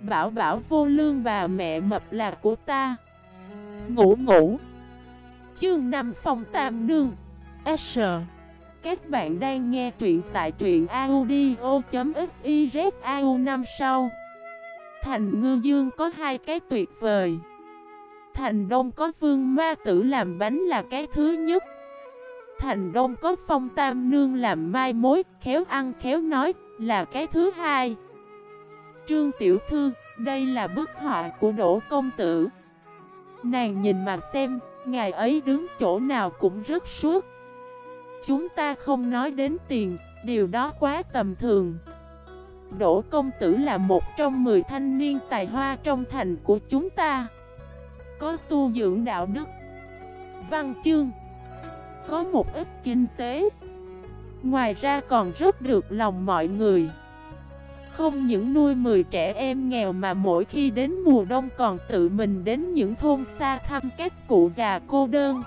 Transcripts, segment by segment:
Bảo bảo vô lương bà mẹ mập là của ta. Ngủ ngủ. Chương 5 phòng tam nương. S. Các bạn đang nghe truyện tại truyện audio.xyz AU năm sau. Thành ngư dương có hai cái tuyệt vời. Thành đông có vương ma tử làm bánh là cái thứ nhất. Thành đông có phong tam nương làm mai mối, Khéo ăn khéo nói là cái thứ hai. Trương Tiểu Thư, đây là bức họa của Đỗ Công Tử. Nàng nhìn mà xem, ngài ấy đứng chỗ nào cũng rất suốt. Chúng ta không nói đến tiền, điều đó quá tầm thường. Đỗ Công Tử là một trong 10 thanh niên tài hoa trong thành của chúng ta. Có tu dưỡng đạo đức Văn chương Có một ít kinh tế. Ngoài ra còn rất được lòng mọi người không những nuôi 10 trẻ em nghèo mà mỗi khi đến mùa đông còn tự mình đến những thôn xa thăm các cụ già cô đơn.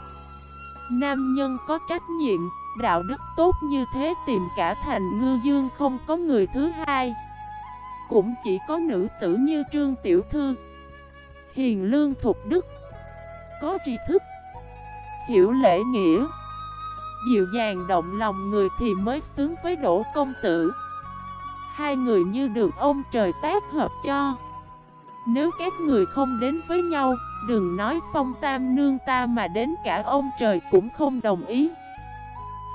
Nam nhân có trách nhiệm, đạo đức tốt như thế tìm cả thành ngư dương không có người thứ hai. Cũng chỉ có nữ tử như Trương Tiểu Thư Hiền lương thục đức Có tri thức Hiểu lễ nghĩa Dịu dàng động lòng người thì mới xứng với đổ công tử. Hai người như được ông trời tác hợp cho. Nếu các người không đến với nhau Đừng nói phong tam nương ta mà đến cả ông trời cũng không đồng ý.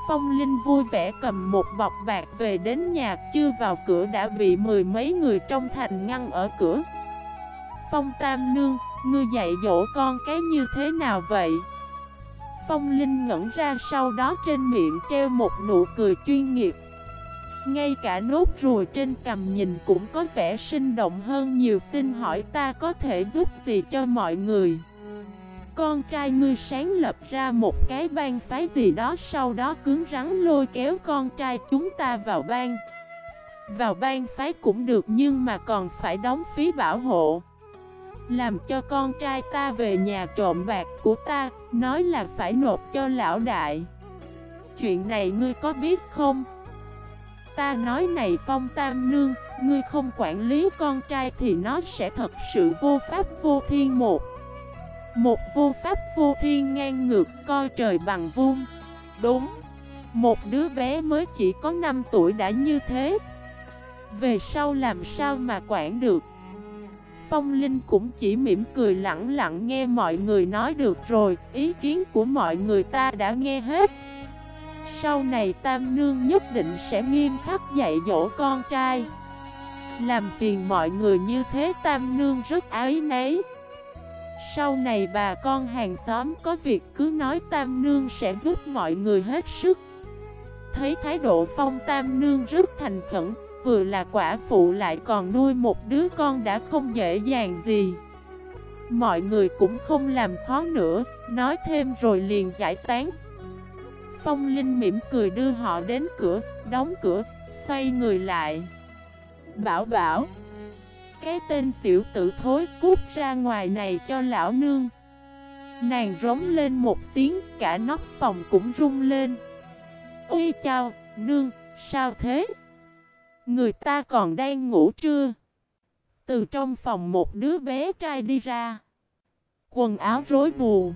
Phong Linh vui vẻ cầm một bọc bạc về đến nhà Chưa vào cửa đã bị mười mấy người trong thành ngăn ở cửa. Phong Tam Nương, ngươi dạy dỗ con cái như thế nào vậy? Phong Linh ngẩn ra sau đó trên miệng treo một nụ cười chuyên nghiệp ngay cả nốt ruồi trên cằm nhìn cũng có vẻ sinh động hơn nhiều. Xin hỏi ta có thể giúp gì cho mọi người? Con trai ngươi sáng lập ra một cái bang phái gì đó, Sau đó cứng rắn lôi kéo con trai chúng ta vào bang. Vào bang phái cũng được, nhưng mà còn phải đóng phí bảo hộ. Làm cho con trai ta về nhà trộm bạc của ta, Nói là phải nộp cho lão đại. Chuyện này ngươi có biết không? Ta nói này Phong Tam Nương, ngươi không quản lý con trai thì nó sẽ thật sự vô pháp vô thiên một. Một vô pháp vô thiên ngang ngược coi trời bằng vuông. Đúng, một đứa bé mới chỉ có 5 tuổi đã như thế. Về sau làm sao mà quản được. Phong Linh cũng chỉ mỉm cười lặng lặng nghe mọi người nói được rồi, ý kiến của mọi người ta đã nghe hết. Sau này Tam Nương nhất định sẽ nghiêm khắc dạy dỗ con trai. Làm phiền mọi người như thế Tam Nương rất ái nấy Sau này bà con hàng xóm có việc cứ nói Tam Nương sẽ giúp mọi người hết sức. Thấy thái độ phong Tam Nương rất thành khẩn, Vừa là quả phụ lại còn nuôi một đứa con đã không dễ dàng gì. Mọi người cũng không làm khó nữa, Nói thêm rồi liền giải tán. Phong Linh mỉm cười đưa họ đến cửa, đóng cửa, xoay người lại. Bảo bảo, cái tên tiểu tử thối cút ra ngoài này cho lão nương. Nàng rống lên một tiếng, cả nóc phòng cũng rung lên. Ui chào, nương, sao thế? Người ta còn đang ngủ trưa. Từ trong phòng một đứa bé trai đi ra. Quần áo rối bù.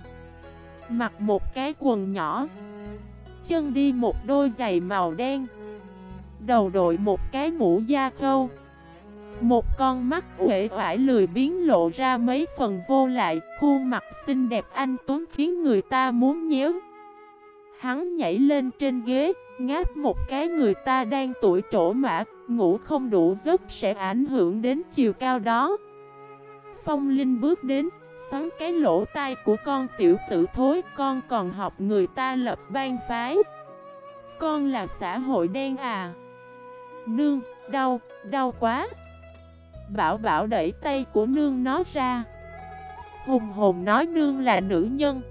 Mặc một cái quần nhỏ chân đi một đôi giày màu đen. Đầu đội một cái mũ da khâu. Một con mắt uể oải lười biến lộ ra mấy phần vô lại. Khuôn mặt xinh đẹp anh Tuấn khiến người ta muốn nhéo. Hắn nhảy lên trên ghế, Ngáp một cái người ta đang tuổi trổ mã. Ngủ không đủ giấc sẽ ảnh hưởng đến chiều cao đó. Phong Linh bước đến Xóm cái lỗ tai của con tiểu tử thối Con còn học người ta lập ban phái. Con là xã hội đen à. Nương, đau, đau quá. Bảo bảo đẩy tay của nương nó ra. Hùng hồn nói nương là nữ nhân.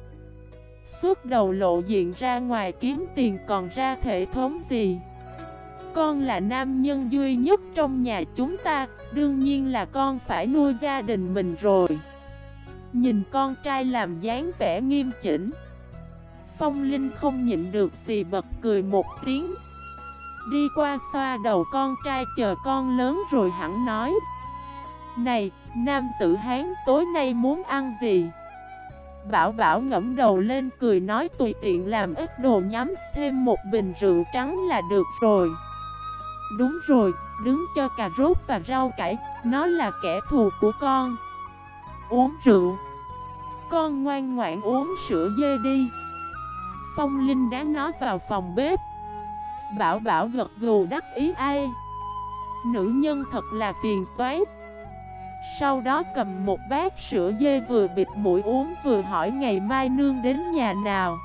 Suốt đầu lộ diện ra ngoài kiếm tiền còn ra thể thống gì? Con là nam nhân duy nhất trong nhà chúng ta Đương nhiên là con phải nuôi gia đình mình rồi. Nhìn con trai làm dáng vẻ nghiêm chỉnh. Phong Linh không nhịn được xì bật cười một tiếng. Đi qua xoa đầu con trai chờ con lớn rồi hẳn nói. Này, nam tử Hán tối nay muốn ăn gì? Bảo Bảo ngẫm đầu lên cười nói tùy tiện làm ít đồ nhắm Thêm một bình rượu trắng là được rồi. Đúng rồi, đứng cho cà rốt và rau cải Nó là kẻ thù của con. Uống rượu. Con ngoan ngoãn uống sữa dê đi. Phong Linh đá nó vào phòng bếp. Bảo Bảo gật gù đắc ý ai. Nữ nhân thật là phiền toái. Sau đó cầm một bát sữa dê vừa bịt mũi uống vừa hỏi ngày mai nương đến nhà nào.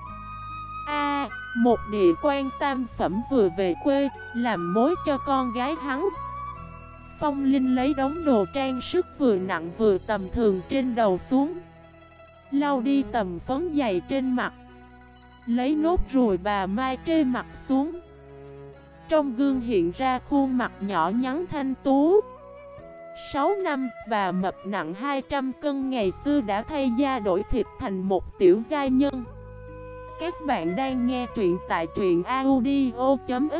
A, một địa quan tam phẩm vừa về quê, làm mối cho con gái hắn. Phong Linh lấy đống đồ trang sức vừa nặng vừa tầm thường trên đầu xuống. Lau đi tầm phấn dày trên mặt. Lấy nốt rồi bà mai trê mặt xuống. Trong gương hiện ra khuôn mặt nhỏ nhắn thanh tú. 6 năm, bà mập nặng 200 cân ngày xưa đã thay da đổi thịt thành một tiểu gia nhân. Các bạn đang nghe truyện tại truyện audio.fif